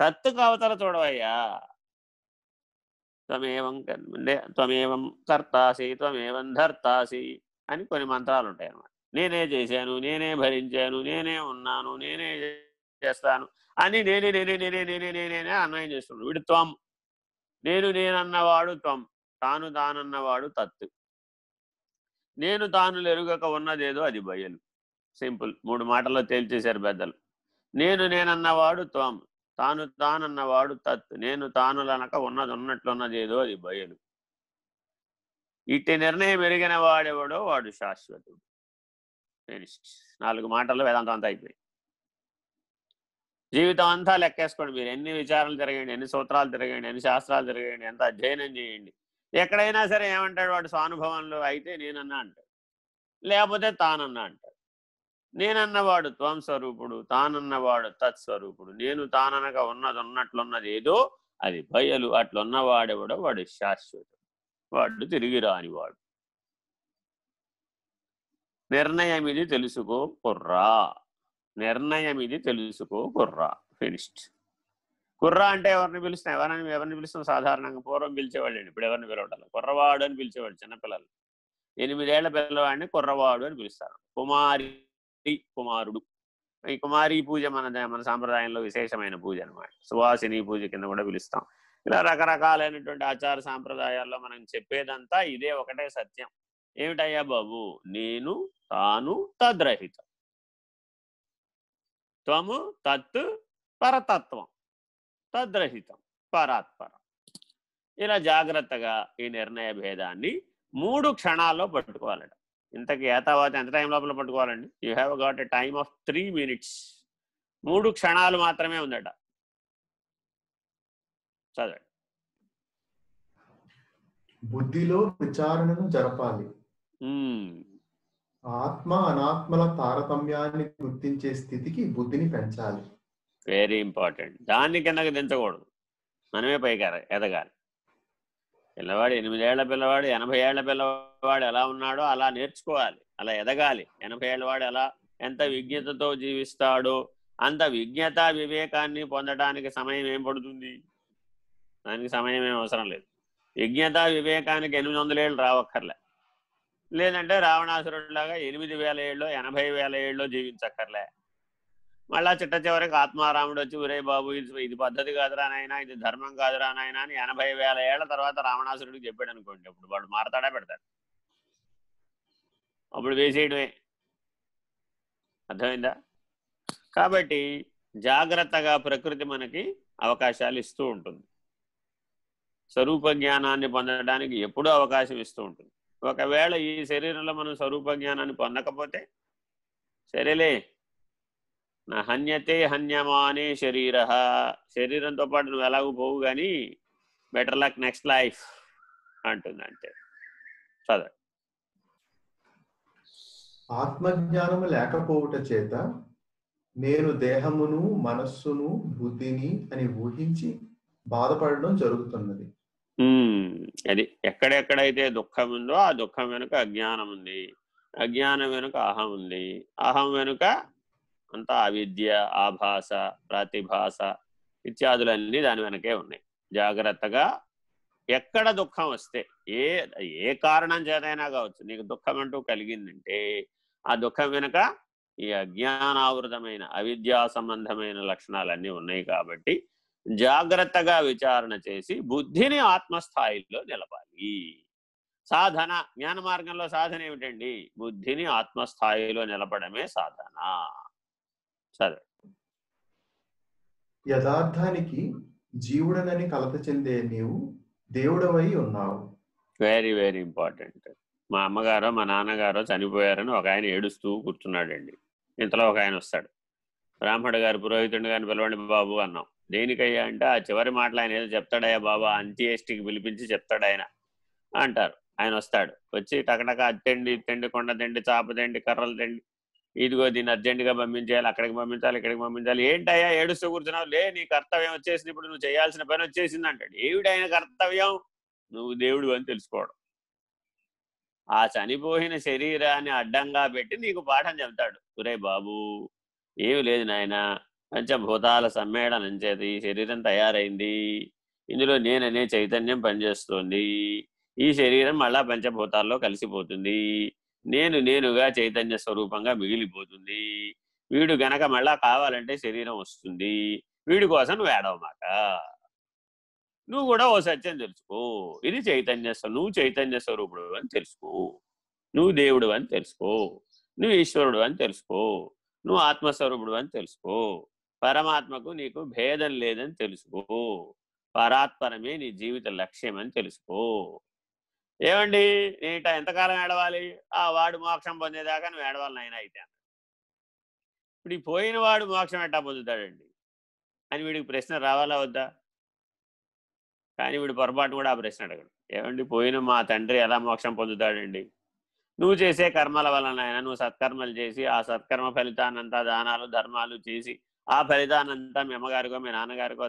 తత్తుకు అవతల చూడవయ్యా. త్వమేవం త్వమేవం కర్తాసి త్వమేవం ధర్తాసి అని కొన్ని మంత్రాలు ఉంటాయి అన్నమాట నేనే చేశాను నేనే భరించాను నేనే ఉన్నాను నేనే చేస్తాను. అని నేనే నేనే నేనే నేనే నేనే అన్వయం చేస్తున్నాడు వీడు త్వం. నేను నేనన్నవాడు త్వం. తాను తానన్నవాడు తత్తు. నేను తాను ఎరుగక ఉన్నదేదో అది బయలు. సింపుల్. మూడు మాటల్లో తేల్చేశారు పెద్దలు. నేను నేనన్నవాడు త్వం. తాను తానన్నవాడు తత్ నేను తానులనక ఉన్నది ఉన్నట్లున్నది ఏదో అది బయలు. ఇట్టి నిర్ణయం ఎరిగిన వాడెవడో వాడు శాశ్వతుడు. నాలుగు మాటల్లో వేదాంతం అంతా అయిపోయి జీవితం అంతా లెక్కేసుకోండి మీరు. ఎన్ని విచారాలు తిరగండి ఎన్ని సూత్రాలు తిరగండి ఎన్ని శాస్త్రాలు తిరగండి ఎంత అధ్యయనం చేయండి. ఎక్కడైనా సరే ఏమంటాడు వాడు స్వానుభవంలో అయితే నేనన్నా అంటాడు. లేకపోతే తానన్నా అంటాడు. నేనన్నవాడు త్వం స్వరూపుడు తానన్నవాడు తత్స్వరూపుడు. నేను తాననగా ఉన్నది ఉన్నట్లున్నది ఏదో అది భయలు. అట్లున్నవాడెవడో వాడు శాశ్వతుడు. వాడు తిరిగి రానివాడు. నిర్ణయం ఇది తెలుసుకో కుర్రా. నిర్ణయం ఇది తెలుసుకో కుర్రా. ఫినిష్డ్. కుర్రా అంటే ఎవరిని పిలుస్తాం ఎవరిని ఎవరిని పిలుస్తాం సాధారణంగా పూర్వం పిలిచేవాళ్ళు ఇప్పుడు ఎవరిని పిలవడాలి కుర్రవాడు అని పిలిచేవాడు చిన్నపిల్లలు. ఎనిమిదేళ్ళ పిల్లవాడిని కుర్రవాడు అని పిలుస్తారు. కుమారి కుమారుడు. ఈ కుమారి పూజ మన మన సాంప్రదాయంలో విశేషమైన పూజ అనమాట సువాసిని పూజ కింద కూడా పిలుస్తాం. ఇలా రకరకాలైనటువంటి ఆచార సాంప్రదాయాల్లో మనం చెప్పేదంతా ఇదే ఒకటే సత్యం. ఏమిటయ్యా బాబు? నేను తాను తద్రహితం. త్వము తత్ పరతత్వం. తద్రహితం. పరాత్పరం. ఇలా జాగ్రత్తగా ఈ నిర్ణయ భేదాన్ని మూడు క్షణాల్లో పట్టుకోవాలట. ఇంతకి ఏతావాత ఎంత టైం లోపల పట్టుకోవాలండి? You have got a time of three minutes. మూడు క్షణాలు మాత్రమే ఉందట. చదవండి. బుద్ధిలో విచారణను జరపాలి. ఆత్మ అనాత్మల తారతమ్యాన్ని గుర్తించే స్థితికి బుద్ధిని పెంచాలి. Very important. దాన్ని కిందకి దించకూడదు. మనమే పైకి ఎర- ఎదగాలి. పిల్లవాడు ఎనిమిదేళ్ళ పిల్లవాడు ఎనభై ఏళ్ళ పిల్లవాడు ఎలా ఉన్నాడో అలా నేర్చుకోవాలి అలా ఎదగాలి. ఎనభై ఏళ్ళవాడు ఎలా ఎంత విజ్ఞతతో జీవిస్తాడో అంత విజ్ఞత వివేకాన్ని పొందడానికి సమయం ఏం పడుతుంది? దానికి సమయం ఏం అవసరం లేదు. విజ్ఞత వివేకానికి ఎనిమిది వందల ఏళ్ళు రావక్కర్లే. లేదంటే రావణాసురుడిలాగా ఎనిమిది వేల ఏళ్ళు ఎనభై వేల ఏళ్ళు జీవించక్కర్లే. మళ్ళా చిట్ట చివరికి ఆత్మారాముడు వచ్చి ఉరే బాబు ఇది ఇది పద్ధతి కాదురా నాయనా ఇది ధర్మం కాదురా నాయనా అని ఎనభై వేల ఏళ్ళ తర్వాత రావణాసురుడికి చెప్పాడు అనుకోండి. అప్పుడు వాడు మారతాడా పెడతాడు? అప్పుడు వేసేయడమే. అర్థమైందా? కాబట్టి జాగ్రత్తగా ప్రకృతి మనకి అవకాశాలు ఇస్తూ ఉంటుంది. స్వరూప జ్ఞానాన్ని పొందడానికి ఎప్పుడూ అవకాశం ఇస్తూ ఉంటుంది. ఒకవేళ ఈ శరీరంలో మనం స్వరూప జ్ఞానాన్ని పొందకపోతే సరేలే నా హన్యతే హన్యమానే శరీర. శరీరంతో పాటు నువ్వు ఎలాగూ పోవు కానీ బెటర్ లక్ నెక్స్ట్ లైఫ్ అంటుంది అంటే చదవండి. ఆత్మజ్ఞానము లేకపోవుట చేత నేను దేహమును మనస్సును బుద్ధిని అని ఊహించి బాధపడడం జరుగుతున్నది. అది ఎక్కడెక్కడైతే దుఃఖం ఉందో ఆ దుఃఖం వెనుక అజ్ఞానం ఉంది అజ్ఞానం వెనుక అహం ఉంది అహం వెనుక అంతా అవిద్య ఆభాస ప్రతిభాస ఇత్యాదులన్నీ దాని వెనకే ఉన్నాయి. జాగ్రత్తగా ఎక్కడ దుఃఖం వస్తే ఏ ఏ కారణం చేతైనా కావచ్చు నీకు దుఃఖం అంటూ కలిగిందంటే ఆ దుఃఖం వెనుక ఈ అజ్ఞానావృతమైన అవిద్యా సంబంధమైన లక్షణాలన్నీ ఉన్నాయి కాబట్టి జాగ్రత్తగా విచారణ చేసి బుద్ధిని ఆత్మస్థాయిలో నిలపాలి. సాధన జ్ఞాన మార్గంలో సాధన ఏమిటండి? బుద్ధిని ఆత్మస్థాయిలో నిలపడమే సాధన. సరే. యథార్థానికి జీవుడనని కలత చెందే నీవు దేవుడవై ఉన్నావు. వెరీ వెరీ ఇంపార్టెంట్ మా అమ్మగారో మా నాన్నగారో చనిపోయారని ఒక ఆయన ఏడుస్తూ కూర్చున్నాడండి. ఇంతలో ఒక ఆయన వస్తాడు. బ్రాహ్మణుడు గారు పురోహితుడు గారిని పిలవండి బాబు అన్నాం. దేనికయ్యా అంటే ఆ చివరి మాటలు ఆయన ఏదో చెప్తాడయ్యా బాబా అంత్యేష్టికి పిలిపించి చెప్తాడు ఆయన అంటారు. ఆయన వస్తాడు. వచ్చి టకటక అత్తెండి ఇత్తండి కొండ తిండి చాప తిండి కర్రలు తిండి ఇదిగో దీన్ని అర్జెంటుగా పంపించేయాలి అక్కడికి పంపించాలి ఇక్కడికి పంపించాలి. ఏంటయ్యా ఏడుస్తూ కూర్చున్నావు? లే నీ కర్తవ్యం వచ్చేసింది ఇప్పుడు నువ్వు చేయాల్సిన పని వచ్చేసింది అంటాడు. ఏమిటైన కర్తవ్యం? నువ్వు దేవుడు అని తెలుసుకోవడం. ఆ చనిపోయిన శరీరాన్ని అడ్డంగా పెట్టి నీకు పాఠం చెప్తాడు ఒరే బాబు ఏమి లేదు నాయన. పంచభూతాల సమ్మేళనం చేత ఈ శరీరం తయారైంది. ఇందులో నేననే చైతన్యం పనిచేస్తోంది. ఈ శరీరం మళ్ళా పంచభూతాల్లో కలిసిపోతుంది. నేను నేనుగా చైతన్య స్వరూపంగా మిగిలిపోతుంది. వీడు గనక మళ్ళా కావాలంటే శరీరం వస్తుంది. వీడి కోసం నువ్వు ఏడవమాక నువ్వు కూడా ఓ సత్యం తెలుసుకో. ఇది చైతన్య నువ్వు చైతన్య స్వరూపుడు అని తెలుసుకో. నువ్వు దేవుడు అని తెలుసుకో. నువ్వు ఈశ్వరుడు అని తెలుసుకో. నువ్వు ఆత్మస్వరూపుడు అని తెలుసుకో. పరమాత్మకు నీకు భేదం లేదని తెలుసుకో. పరాత్పరమే నీ జీవిత లక్ష్యం అని తెలుసుకో. ఏమండి? ఇట ఎంతకాలం ఏడవాలి? ఆ వాడు మోక్షం పొందేదాకా నువ్వు ఏడవాలి నాయన అయితే ఇప్పుడు ఈ పోయిన వాడు మోక్షం ఎట్టా పొందుతాడండి? అని వీడికి ప్రశ్న రావాలా వద్దా? కానీ వీడు పొరపాటు కూడా ఆ ప్రశ్న అడగడు. ఏమండి? పోయిన మా తండ్రి ఎలా మోక్షం పొందుతాడండి? నువ్వు చేసే కర్మల వలన ఆయన నువ్వు సత్కర్మలు చేసి ఆ సత్కర్మ ఫలితాన్నంతా దానాలు ధర్మాలు చేసి ఆ ఫలితాన్నంతా మీ అమ్మగారికో మీ నాన్నగారికో